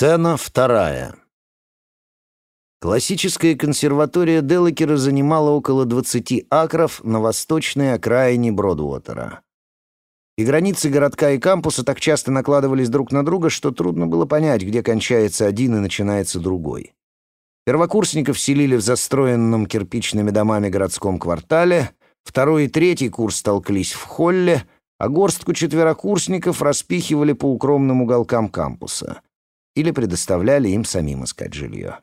Сцена вторая. Классическая консерватория Делакера занимала около 20 акров на восточной окраине Бродуотера. И границы городка и кампуса так часто накладывались друг на друга, что трудно было понять, где кончается один и начинается другой. Первокурсников селили в застроенном кирпичными домами городском квартале, второй и третий курс толклись в холле, а горстку четверокурсников распихивали по укромным уголкам кампуса или предоставляли им самим искать жилье.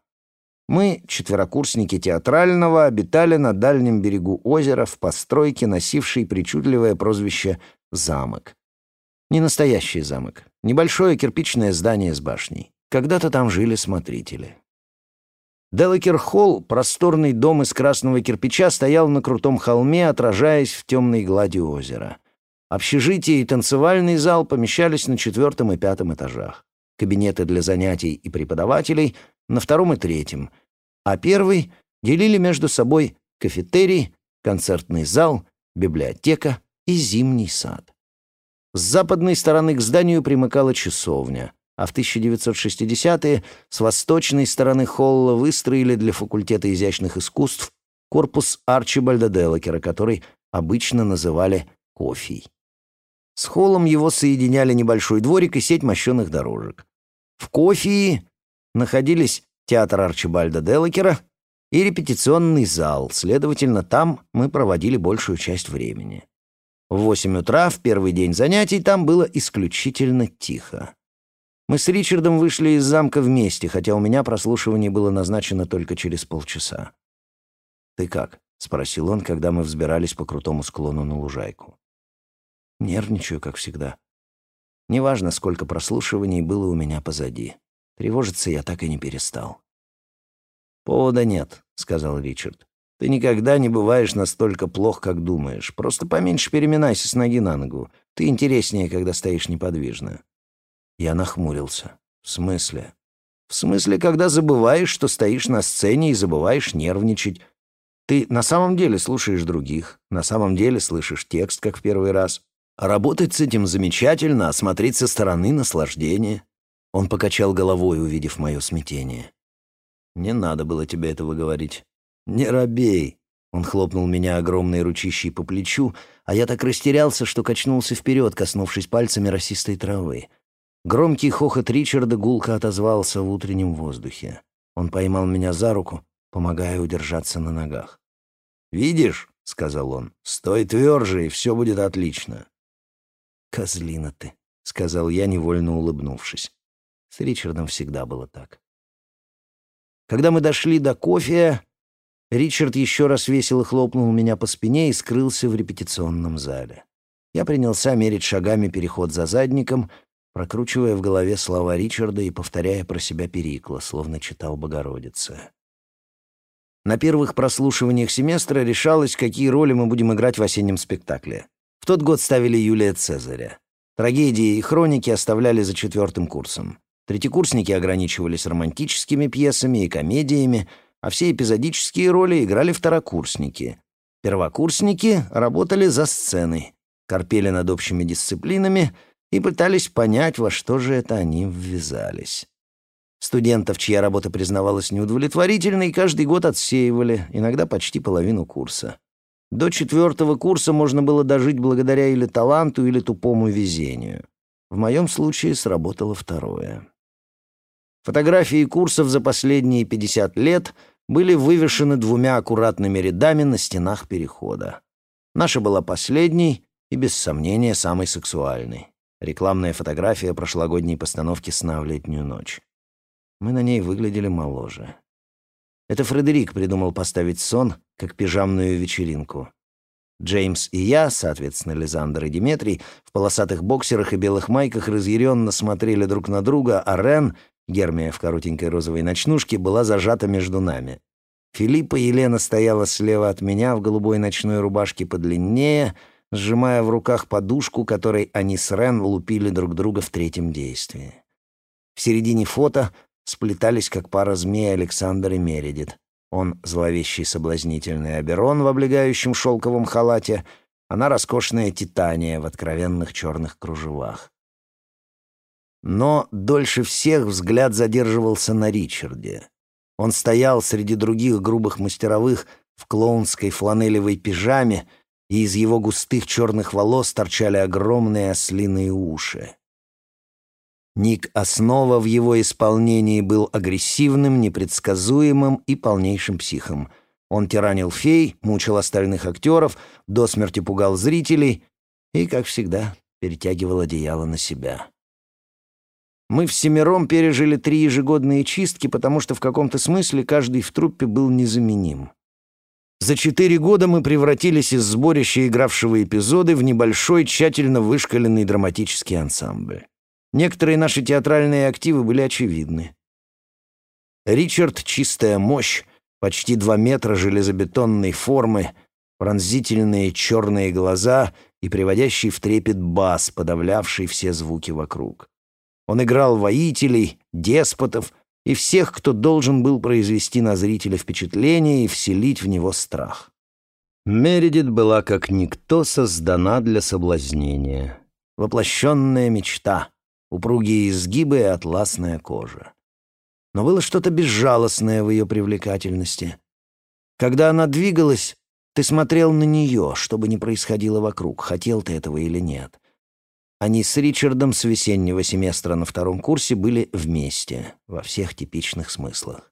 Мы, четверокурсники театрального, обитали на дальнем берегу озера в постройке, носившей причудливое прозвище «замок». Не настоящий замок, небольшое кирпичное здание с башней. Когда-то там жили смотрители. Делакер-холл, просторный дом из красного кирпича, стоял на крутом холме, отражаясь в темной глади озера. Общежитие и танцевальный зал помещались на четвертом и пятом этажах кабинеты для занятий и преподавателей на втором и третьем, а первый делили между собой кафетерий, концертный зал, библиотека и зимний сад. С западной стороны к зданию примыкала часовня, а в 1960-е с восточной стороны холла выстроили для факультета изящных искусств корпус Арчибальда Делакера, который обычно называли «кофей». С холлом его соединяли небольшой дворик и сеть мощенных дорожек. В Кофии находились театр Арчибальда Делакера и репетиционный зал, следовательно, там мы проводили большую часть времени. В восемь утра, в первый день занятий, там было исключительно тихо. Мы с Ричардом вышли из замка вместе, хотя у меня прослушивание было назначено только через полчаса. «Ты как?» — спросил он, когда мы взбирались по крутому склону на лужайку. Нервничаю, как всегда. Неважно, сколько прослушиваний было у меня позади. Тревожиться я так и не перестал. «Повода нет», — сказал Ричард. «Ты никогда не бываешь настолько плох, как думаешь. Просто поменьше переминайся с ноги на ногу. Ты интереснее, когда стоишь неподвижно». Я нахмурился. «В смысле?» «В смысле, когда забываешь, что стоишь на сцене и забываешь нервничать. Ты на самом деле слушаешь других, на самом деле слышишь текст, как в первый раз. Работать с этим замечательно, а смотреть со стороны — наслаждение. Он покачал головой, увидев мое смятение. «Не надо было тебе этого говорить. Не робей!» Он хлопнул меня огромной ручищей по плечу, а я так растерялся, что качнулся вперед, коснувшись пальцами росистой травы. Громкий хохот Ричарда гулко отозвался в утреннем воздухе. Он поймал меня за руку, помогая удержаться на ногах. «Видишь?» — сказал он. «Стой тверже, и все будет отлично. «Козлина ты», — сказал я, невольно улыбнувшись. С Ричардом всегда было так. Когда мы дошли до кофе, Ричард еще раз весело хлопнул меня по спине и скрылся в репетиционном зале. Я принялся мерить шагами переход за задником, прокручивая в голове слова Ричарда и повторяя про себя Перикла, словно читал Богородица. На первых прослушиваниях семестра решалось, какие роли мы будем играть в осеннем спектакле тот год ставили Юлия Цезаря. Трагедии и хроники оставляли за четвертым курсом. Третьекурсники ограничивались романтическими пьесами и комедиями, а все эпизодические роли играли второкурсники. Первокурсники работали за сценой, корпели над общими дисциплинами и пытались понять, во что же это они ввязались. Студентов, чья работа признавалась неудовлетворительной, каждый год отсеивали, иногда почти половину курса. До четвертого курса можно было дожить благодаря или таланту, или тупому везению. В моем случае сработало второе. Фотографии курсов за последние 50 лет были вывешены двумя аккуратными рядами на стенах перехода. Наша была последней и, без сомнения, самой сексуальной. Рекламная фотография прошлогодней постановки «Сна в летнюю ночь». Мы на ней выглядели моложе. Это Фредерик придумал поставить сон как пижамную вечеринку. Джеймс и я, соответственно, Лизандр и Диметрий, в полосатых боксерах и белых майках разъяренно смотрели друг на друга, а Рен, Гермия в коротенькой розовой ночнушке, была зажата между нами. Филиппа Елена стояла слева от меня в голубой ночной рубашке подлиннее, сжимая в руках подушку, которой они с Рен лупили друг друга в третьем действии. В середине фото сплетались, как пара змей Александр и Мередит. Он зловещий соблазнительный Аберон в облегающем шелковом халате, она роскошная Титания в откровенных черных кружевах. Но дольше всех взгляд задерживался на Ричарде. Он стоял среди других грубых мастеровых в клоунской фланелевой пижаме, и из его густых черных волос торчали огромные ослиные уши. Ник Основа в его исполнении был агрессивным, непредсказуемым и полнейшим психом. Он тиранил фей, мучил остальных актеров, до смерти пугал зрителей и, как всегда, перетягивал одеяло на себя. Мы всемиром пережили три ежегодные чистки, потому что в каком-то смысле каждый в труппе был незаменим. За четыре года мы превратились из сборища игравшего эпизоды в небольшой, тщательно вышкаленный драматический ансамбль. Некоторые наши театральные активы были очевидны. Ричард — чистая мощь, почти два метра железобетонной формы, пронзительные черные глаза и приводящий в трепет бас, подавлявший все звуки вокруг. Он играл воителей, деспотов и всех, кто должен был произвести на зрителя впечатление и вселить в него страх. Мередит была как никто создана для соблазнения. Воплощенная мечта, упругие изгибы и атласная кожа. Но было что-то безжалостное в ее привлекательности. Когда она двигалась, ты смотрел на нее, что бы ни происходило вокруг, хотел ты этого или нет. Они с Ричардом с весеннего семестра на втором курсе были вместе, во всех типичных смыслах.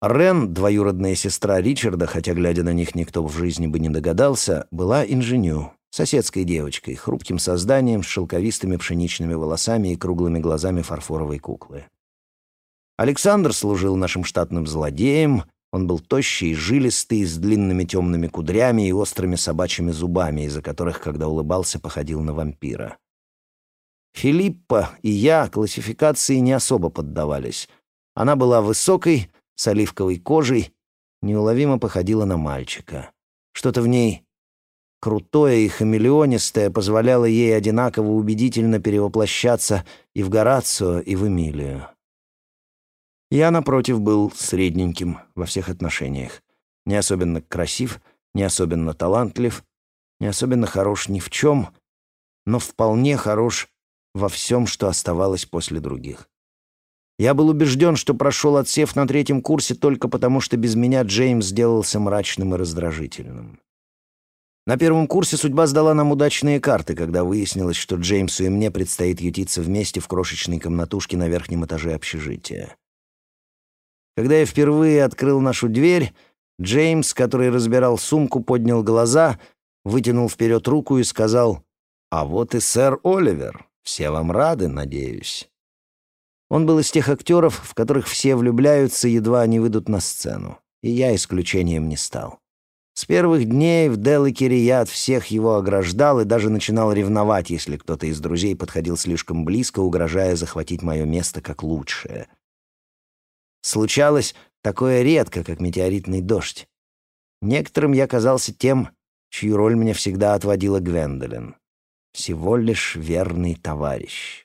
Рен, двоюродная сестра Ричарда, хотя, глядя на них, никто в жизни бы не догадался, была инженю, соседской девочкой, хрупким созданием с шелковистыми пшеничными волосами и круглыми глазами фарфоровой куклы. Александр служил нашим штатным злодеем, он был тощий и жилистый, с длинными темными кудрями и острыми собачьими зубами, из-за которых, когда улыбался, походил на вампира. Филиппа и я классификации не особо поддавались. Она была высокой, с оливковой кожей, неуловимо походила на мальчика. Что-то в ней крутое и хамелеонистое позволяло ей одинаково убедительно перевоплощаться и в Горацио, и в Эмилию. Я, напротив, был средненьким во всех отношениях. Не особенно красив, не особенно талантлив, не особенно хорош ни в чем, но вполне хорош во всем, что оставалось после других. Я был убежден, что прошел отсев на третьем курсе только потому, что без меня Джеймс сделался мрачным и раздражительным. На первом курсе судьба сдала нам удачные карты, когда выяснилось, что Джеймсу и мне предстоит ютиться вместе в крошечной комнатушке на верхнем этаже общежития. Когда я впервые открыл нашу дверь, Джеймс, который разбирал сумку, поднял глаза, вытянул вперед руку и сказал «А вот и сэр Оливер». Все вам рады, надеюсь». Он был из тех актеров, в которых все влюбляются, едва они выйдут на сцену. И я исключением не стал. С первых дней в Делакере я от всех его ограждал и даже начинал ревновать, если кто-то из друзей подходил слишком близко, угрожая захватить мое место как лучшее. Случалось такое редко, как метеоритный дождь. Некоторым я казался тем, чью роль мне всегда отводила Гвендолин всего лишь верный товарищ.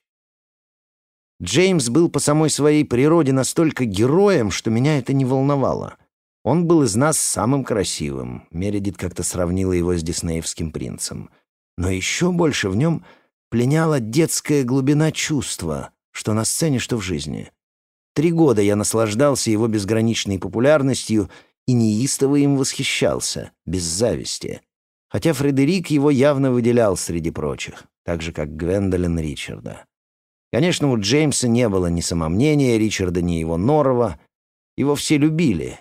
Джеймс был по самой своей природе настолько героем, что меня это не волновало. Он был из нас самым красивым. Мередит как-то сравнила его с диснеевским принцем. Но еще больше в нем пленяла детская глубина чувства, что на сцене, что в жизни. Три года я наслаждался его безграничной популярностью и неистово им восхищался, без зависти хотя Фредерик его явно выделял среди прочих, так же, как Гвендолин Ричарда. Конечно, у Джеймса не было ни самомнения Ричарда, ни его Норова. Его все любили,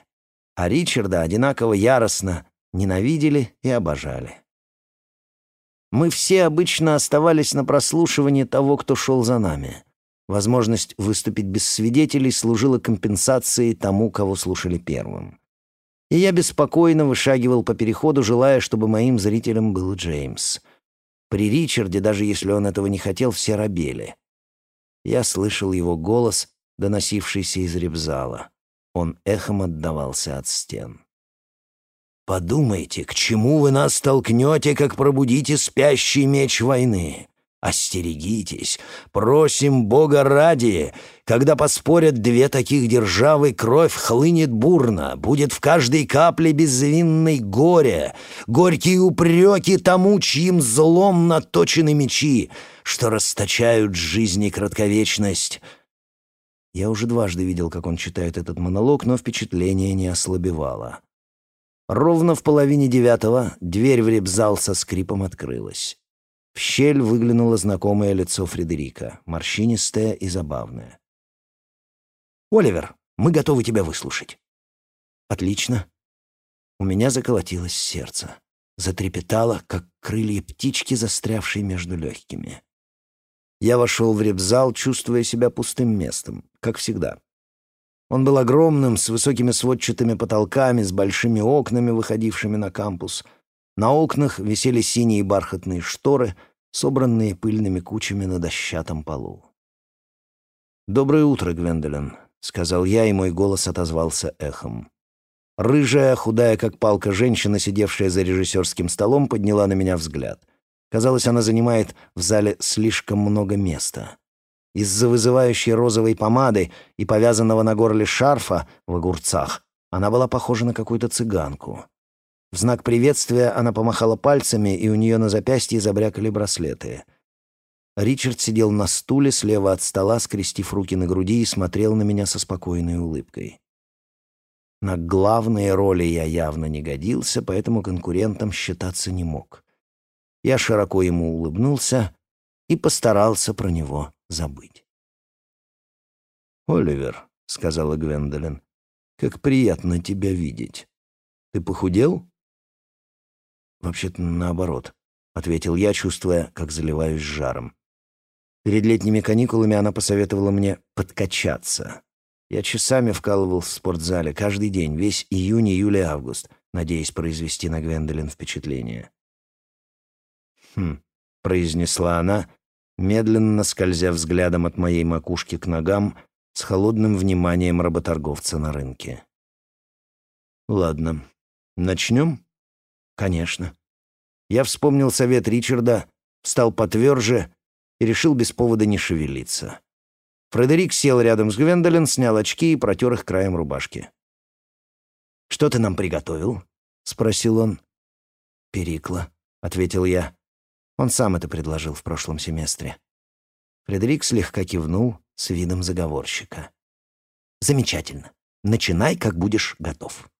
а Ричарда одинаково яростно ненавидели и обожали. Мы все обычно оставались на прослушивании того, кто шел за нами. Возможность выступить без свидетелей служила компенсацией тому, кого слушали первым и я беспокойно вышагивал по переходу, желая, чтобы моим зрителем был Джеймс. При Ричарде, даже если он этого не хотел, все робели. Я слышал его голос, доносившийся из ребзала. Он эхом отдавался от стен. «Подумайте, к чему вы нас толкнете, как пробудите спящий меч войны? Остерегитесь, просим Бога ради. Когда поспорят две таких державы, кровь хлынет бурно, будет в каждой капле безвинной горе, горькие упреки тому, чьим злом наточены мечи, что расточают жизни кратковечность». Я уже дважды видел, как он читает этот монолог, но впечатление не ослабевало. Ровно в половине девятого дверь в репзал со скрипом открылась. В щель выглянуло знакомое лицо Фредерика, морщинистое и забавное. «Оливер, мы готовы тебя выслушать». «Отлично». У меня заколотилось сердце. Затрепетало, как крылья птички, застрявшей между легкими. Я вошел в репзал, чувствуя себя пустым местом, как всегда. Он был огромным, с высокими сводчатыми потолками, с большими окнами, выходившими на кампус — на окнах висели синие бархатные шторы, собранные пыльными кучами на дощатом полу. «Доброе утро, Гвендолин», — сказал я, и мой голос отозвался эхом. Рыжая, худая, как палка женщина, сидевшая за режиссерским столом, подняла на меня взгляд. Казалось, она занимает в зале слишком много места. Из-за вызывающей розовой помады и повязанного на горле шарфа в огурцах она была похожа на какую-то цыганку. В знак приветствия она помахала пальцами, и у нее на запястье забрякали браслеты. Ричард сидел на стуле слева от стола, скрестив руки на груди и смотрел на меня со спокойной улыбкой. На главные роли я явно не годился, поэтому конкурентом считаться не мог. Я широко ему улыбнулся и постарался про него забыть. «Оливер», — сказала Гвендолин, — «как приятно тебя видеть. Ты похудел?» «Вообще-то наоборот», — ответил я, чувствуя, как заливаюсь жаром. Перед летними каникулами она посоветовала мне подкачаться. Я часами вкалывал в спортзале, каждый день, весь июнь, июль и август, надеясь произвести на Гвендолин впечатление. «Хм», — произнесла она, медленно скользя взглядом от моей макушки к ногам с холодным вниманием работорговца на рынке. «Ладно, начнем?» Конечно. Я вспомнил совет Ричарда, встал потверже и решил без повода не шевелиться. Фредерик сел рядом с Гвендолин, снял очки и протер их краем рубашки. «Что ты нам приготовил?» — спросил он. «Перикла», — ответил я. Он сам это предложил в прошлом семестре. Фредерик слегка кивнул с видом заговорщика. «Замечательно. Начинай, как будешь готов».